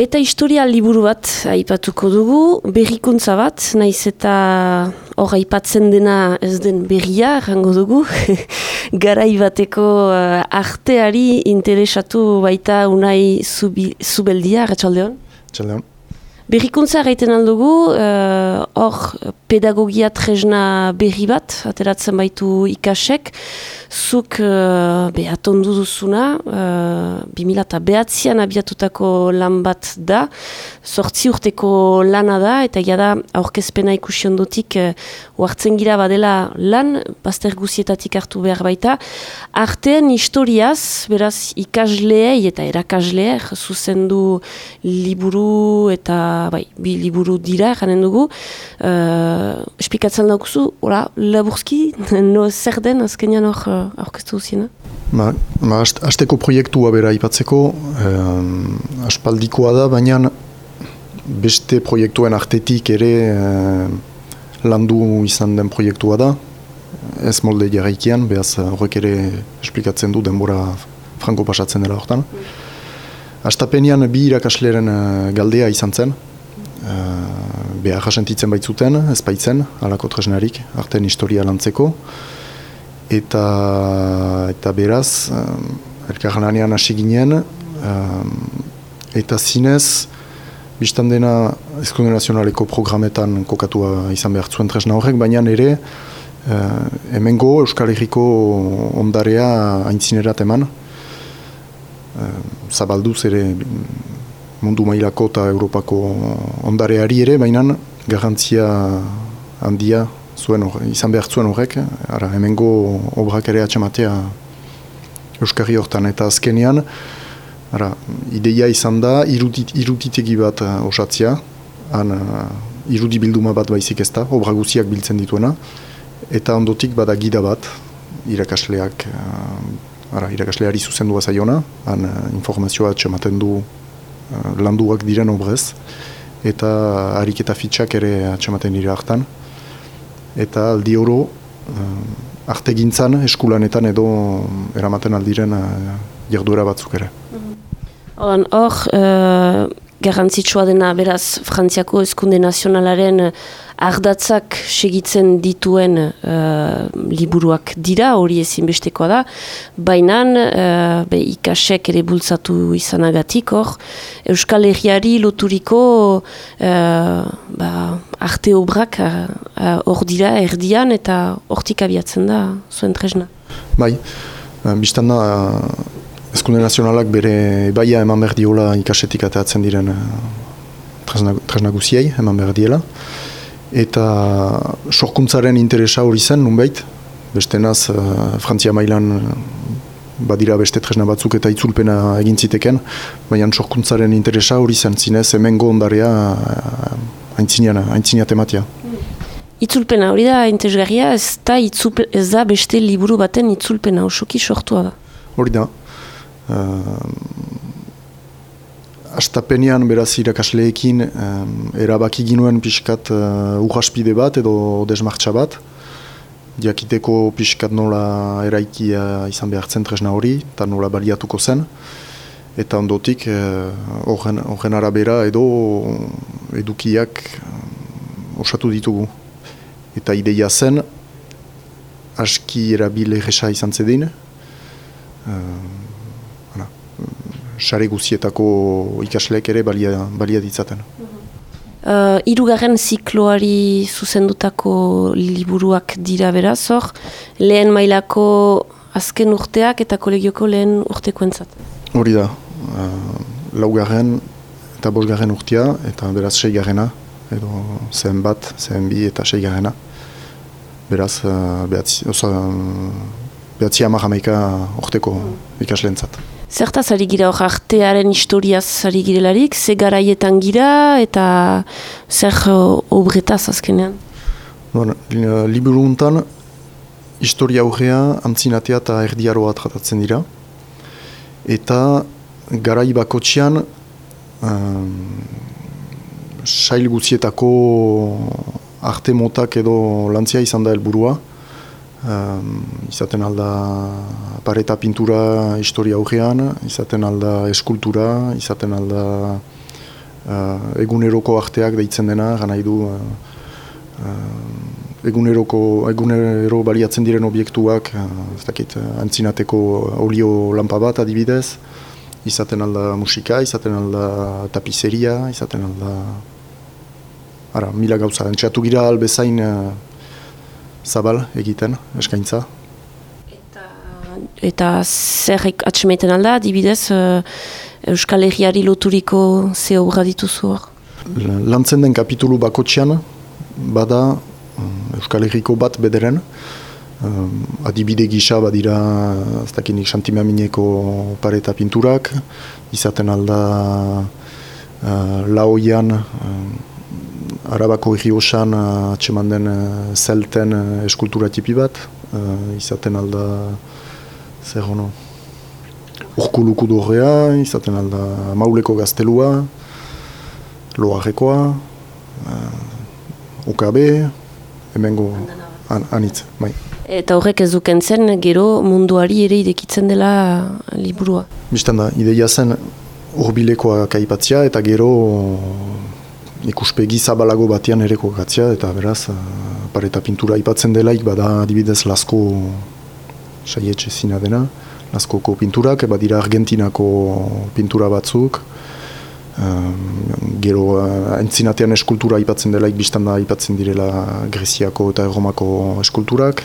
Eta historia liburu bat aipatuko dugu, berrikuntza bat, naiz eta hor aipatzen dena ez den berria, rango dugu, garai bateko uh, arteari interesatu baita unai zubi, zubeldia, ratxaldeon? Ratxaldeon. Berrikuntza gaiten aldugu, eh, hor uh, pedagogia tresna berri bat, ateratzen baitu ikasek, zuk uh, be, atondu duzuna, uh, 2000 eta behatzean abiatutako lan bat da, sortzi urteko lana da, eta jada aurkezpena ikusi ondotik uh, uartzen gira badela lan, bazter guzietatik hartu behar baita. Artean historiaz, beraz ikasleei eta erakasleer, zuzendu liburu eta bai, bi liburu dira, janen dugu, uh, espikatzen daukuzu, ora, laburzki, no zer den azkenean hor aurkeztu duziena? Ba, ba azteko proiektua bera ipatzeko, eh, aspaldikoa da, baina beste proiektuen artetik ere eh, landu izan den proiektua da, ez molde jarraikian, behaz horrek ere esplikatzen du denbora franko pasatzen dela hortan. Mm. Astapenean bi irakasleren uh, galdea izan zen, uh, behar jasentitzen baitzuten, ez baitzen, alako tresnarik, arten historia lantzeko. Eta eta beraz um, elkarlanean hasi ginen eta zinez biztan dena Ezkunde Nazionaleko programetan kokatua izan behar zuen tresna horrek, baina ere uh, hemengo Euskal Herriko ondarea aintzinerat eman. Uh, zabalduz ere mundu mailako eta Europako ondareari ere, baina garantzia handia zuen izan behar zuen horrek, ara hemengo obrak ere atxamatea Euskarri hortan. Eta azkenean, ara, ideia izan da irutit, irutitegi bat uh, osatzea, han uh, irudi bilduma bat baizik ez da, obra guziak biltzen dituena, eta ondotik bada gida bat, irakasleak, uh, ara, irakasleari zuzendua zaiona, han informazioa atxamaten du landuak diren obrez, eta harik eta fitxak ere atxamaten dira hartan eta aldi oro uh, arte gintzan, eskulanetan edo eramaten aldiren uh, jarduera batzuk ere. Hor, uh, garrantzitsua dena beraz Frantziako eskunde nazionalaren ardatzak segitzen dituen uh, liburuak dira, hori ezinbestekoa da, baina uh, ikasek ere bultzatu izanagatik, hor, Euskal Herriari loturiko uh, ba, arte obrak hor dira erdian eta hortik abiatzen da zuen tresna. Bai, biztan da, Eskunde nazionalak bere baia eman behar diola ikasetik ateatzen diren tresna guziei eman behar diela eta sorkuntzaren interesa hori zen, nunbait, beste naz, uh, Frantzia mailan uh, badira beste tresna batzuk eta itzulpena egin ziteken, baina sorkuntzaren interesa hori zen, zinez, hemen gondarea uh, aintzina tematia. Itzulpena hori da, entesgarria, ez da, ez da beste liburu baten itzulpena, osoki sortua da. Hori da. Astapenean beraz irakasleekin um, erabaki ginuen pixkat uh, bat edo desmartxa bat. Diakiteko pixkat nola eraikia izan behar zen tresna hori eta nola baliatuko zen. Eta ondotik horren uh, arabera edo edukiak osatu ditugu. Eta ideia zen aski erabile jesa izan zedin. Uh, sare guzietako ikasleek ere balia, balia ditzaten. Uh, irugarren zikloari zuzendutako liburuak dira beraz hor, lehen mailako azken urteak eta kolegioko lehen urteko entzat. Hori da, uh, laugarren eta bosgarren urtea eta beraz seigarrena, edo zehen bat, zehen bi eta seigarrena. Beraz, uh, behatzi, oza, behatzi amahamaika urteko ikasleentzat. Zertaz ari gira hor artearen historiaz ari girelarik, ze garaietan gira eta zer obretaz azkenean? Bon, liburu untan, historia aurrea, antzinatea eta erdiaroa tratatzen dira. Eta garai bakotxean, um, sail guzietako arte motak edo lantzia izan da helburua um, izaten alda pareta pintura historia aurrean, izaten alda eskultura, izaten alda eguneroko arteak deitzen dena, gana du uh, eguneroko, egunero baliatzen diren obiektuak, ez dakit, antzinateko olio lampa bat adibidez, izaten alda musika, izaten alda tapizeria, izaten alda... Ara, mila gauza, entxatu gira albezain uh, zabal egiten, eskaintza. Eta, eta zer atxemeten alda, adibidez, uh, Euskal Herriari loturiko ze obra dituzu hor? Lantzen den kapitulu bakotxean, bada Euskal Herriko bat bederen, um, adibide gisa badira ez dakinik santimea mineko pareta pinturak, izaten alda uh, laoian uh, arabako erri osan uh, atseman den uh, zelten uh, eskultura tipi bat, izaten alda zer hono urkuluku dorrea, izaten alda mauleko gaztelua, loarekoa, uh, okabe, hemengo an, anitz, bai. Eta horrek ez duken zen, gero munduari ere idekitzen dela liburua? Bistan da, ideia zen urbilekoa kaipatzia eta gero ikuspegi zabalago batean ere kokatzia eta beraz pareta pintura aipatzen delaik bada adibidez lasko saietxe zina dena, laskoko pinturak, eba dira Argentinako pintura batzuk, gero uh, entzinatean eskultura aipatzen dela, ikbistan da aipatzen direla Greziako eta Erromako eskulturak.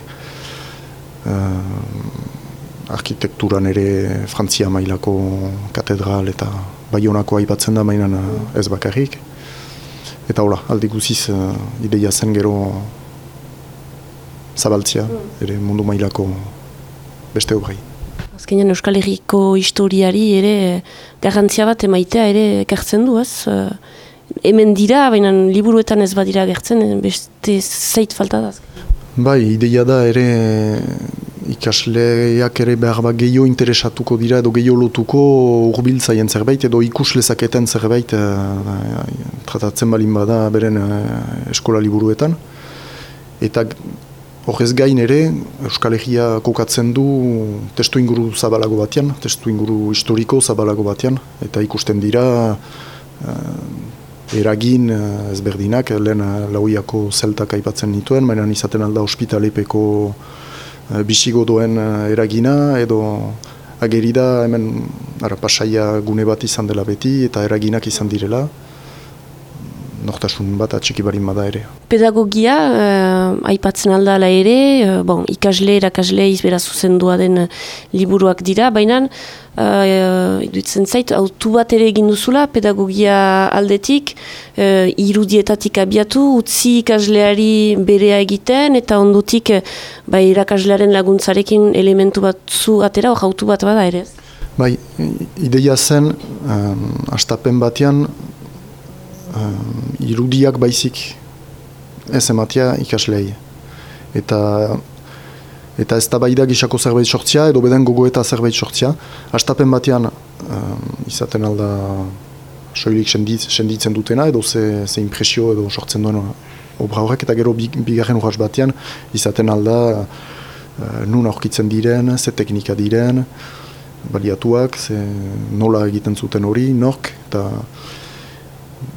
Arkitekturan ere Frantzia mailako katedral eta Bayonako aipatzen da mainan ez bakarrik. Eta hola, aldi guziz uh, ideia zen gero zabaltzia, mm. ere mundu mailako beste obrai. Azkenean Euskal Herriko historiari ere garrantzia bat emaitea ere ekartzen du, ez? Uh, hemen dira, baina liburuetan ez badira gertzen, beste zait falta da. Bai, ideia da ere ikasleak ere behar bat gehiago interesatuko dira edo gehiago lotuko urbiltzaien zerbait edo ikuslezaketen zerbait uh, tratatzen balin bada beren uh, eskola liburuetan. Eta Horrez gain ere, Euskal Herria kokatzen du testu inguru zabalago batean, testu inguru historiko zabalago batean, eta ikusten dira uh, eragin ezberdinak, lehen lauiako zeltak aipatzen nituen, baina izaten alda ospitalepeko bisigodoen uh, eragina, edo agerida hemen ara, pasaia gune bat izan dela beti, eta eraginak izan direla nortasun bat atxiki barin bada ere. Pedagogia, uh, aipatzen aldala ere, uh, bon, ikasle, erakasle, izbera zuzendua den uh, liburuak dira, baina uh, iduitzen zait, autu bat ere egin duzula, pedagogia aldetik, uh, irudietatik abiatu, utzi ikasleari berea egiten, eta ondutik uh, bai, erakaslearen laguntzarekin elementu bat zu atera, hor autu bat bada ere? Bai, ideia zen, um, astapen batean, uh, irudiak baizik ez ematea ikaslei. Eta eta ez da bai da gisako zerbait sortzia, edo beden gogo zerbait sortzia. Astapen batean izaten alda soilik senditz, senditzen dutena, edo ze, ze impresio edo sortzen duen obra horrek, eta gero bigarren urras batean izaten alda uh, nun aurkitzen diren, ze teknika diren, baliatuak, ze nola egiten zuten hori, nork, eta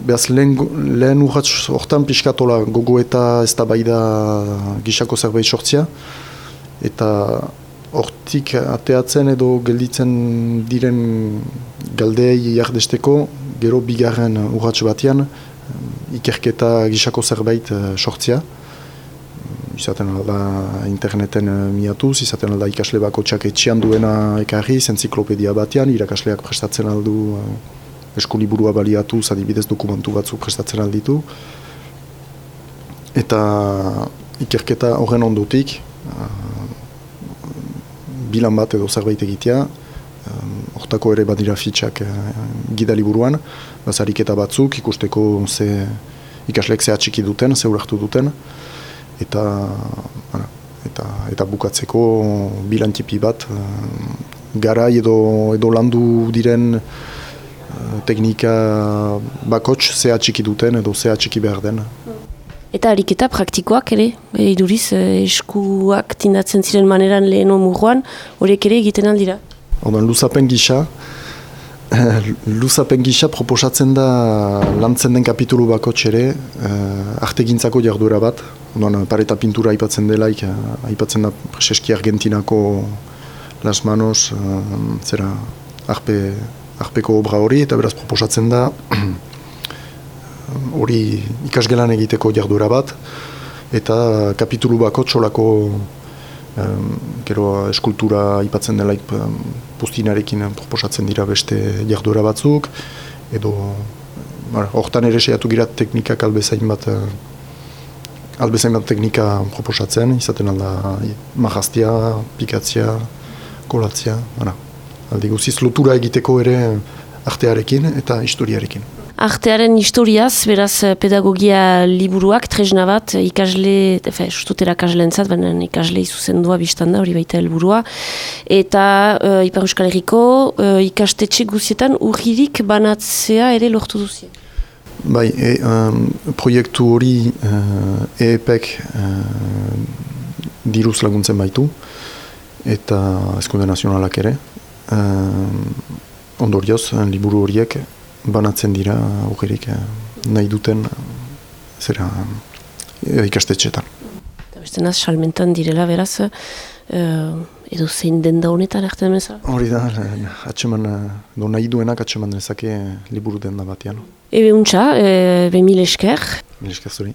Beaz, lehen, lehen urratz hortan pixkatola gogo eta ez da gisako zerbait sortzia. Eta hortik ateatzen edo gelditzen diren galdeei jardesteko, gero bigarren urratz batean, ikerketa gisako zerbait eh, sortzia. Izaten alda interneten eh, miatuz, izaten alda ikasle bako txak etxian duena ekarri, enziklopedia batean, irakasleak prestatzen aldu eh, eskuliburua baliatu, zadibidez dokumentu batzu prestatzen alditu. Eta ikerketa horren ondotik, uh, bilan bat edo zerbait egitea, hortako ere badira fitxak uh, gida liburuan, bazariketa batzuk ikusteko ze ikaslek ze atxiki duten, ze urartu duten, eta, eta, eta bukatzeko bilan tipi bat, gara edo, edo landu diren teknika bakots zea txiki duten edo zea txiki behar den. Eta ariketa praktikoak ere, e, iduriz e, eskuak tindatzen ziren maneran lehen omuruan, horiek ere egiten aldira? Ordan luzapen gisa, Luzapen gisa proposatzen da lantzen den kapitulu bako txere uh, artegintzako jarduera bat. Ondoan, pareta pintura aipatzen delaik, aipatzen da preseski Argentinako Las Manos, uh, zera, arpe, arpeko obra hori, eta beraz proposatzen da hori ikasgelan egiteko jarduera bat, eta kapitulu bako txolako gero eskultura aipatzen delaik pustinarekin proposatzen dira beste jarduera batzuk, edo hortan ere seiatu gira teknikak albezain bat albezain bat teknika proposatzen, izaten alda mahaztia, pikatzia, kolatzia, bara. aldi guziz lotura egiteko ere artearekin eta historiarekin artearen historiaz, beraz eh, pedagogia liburuak, tresna bat, eh, ikasle, efe, sustutera kasle entzat, baina ikasle izuzendua biztanda, hori baita helburua. Eta uh, Ipar Euskal Herriko uh, ikastetxe guzietan urririk banatzea ere lortu duzien. Bai, e, um, proiektu hori uh, EEPek uh, diruz laguntzen baitu, eta eskunde nazionalak ere. Uh, ondorioz, liburu horiek banatzen dira augerik eh, nahi duten zera eh, ikastetxetan. Eta beste naz, salmentan direla beraz, uh, edo zein den da honetan erten meza? Hori da, atxeman, do nahi duenak atxeman dezake liburu den da batean. Ebe untxa, e, be mil esker. Mil esker zuri.